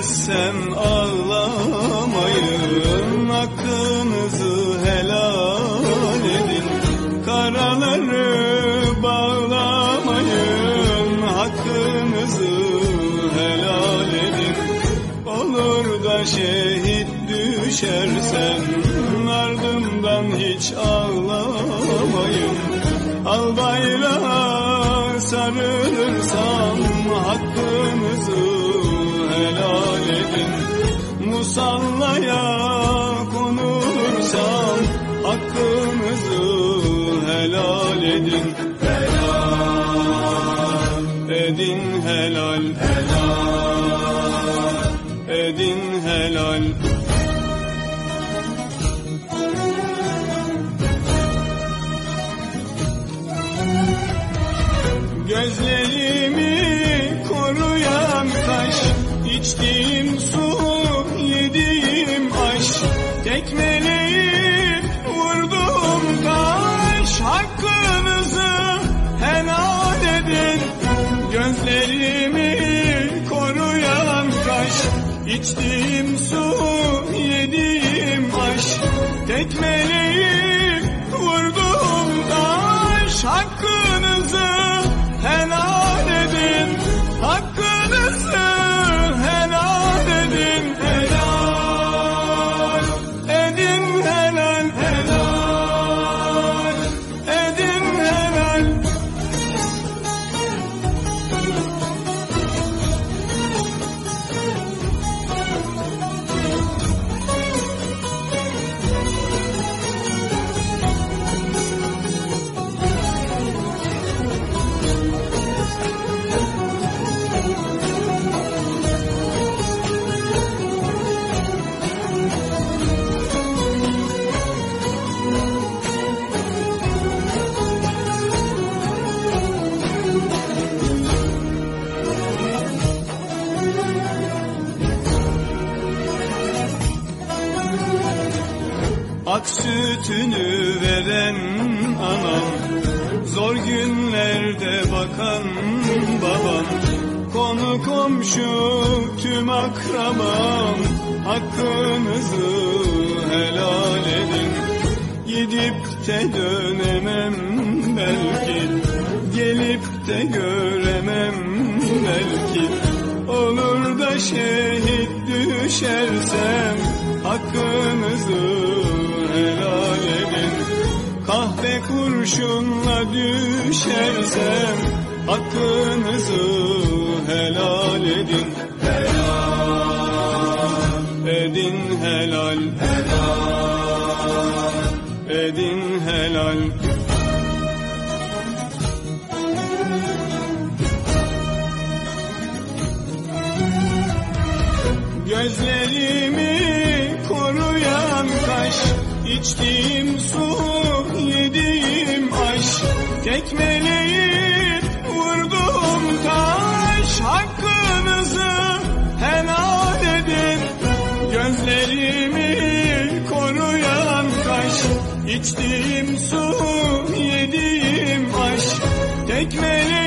düşersem ağlamayın Hakkınızı helal edin. Karaları bağlamayın Hakkınızı helal edin. Olur da şehit düşersem Ardımdan hiç ağlamayın. Al bayrağa sarılırsam Hakkınızı Musallaya konulursam Hakkınızı helal edin. Helal. Edin helal. Helal. Edin helal. Gözlerimi içtiğim su yediğim aş Tekmeleyip Ak sütünü veren anam Zor günlerde bakan babam. Konu komşu tüm akrabam Hakkınızı helal edin. Gidip de dönemem belki Gelip de göremem belki. Olur da şehit düşersem Hakkınızı kurşunla düşersem Hakkınızı helal edin. Helal. Edin helal. Helal. Edin helal. Gözlerimi koruyan kaş içtiğim su aş Tekmeleyip vurduğum taş Hakkınızı helal edin. Gözlerimi koruyan kaş içtiğim su yediğim aş Tekmeleyip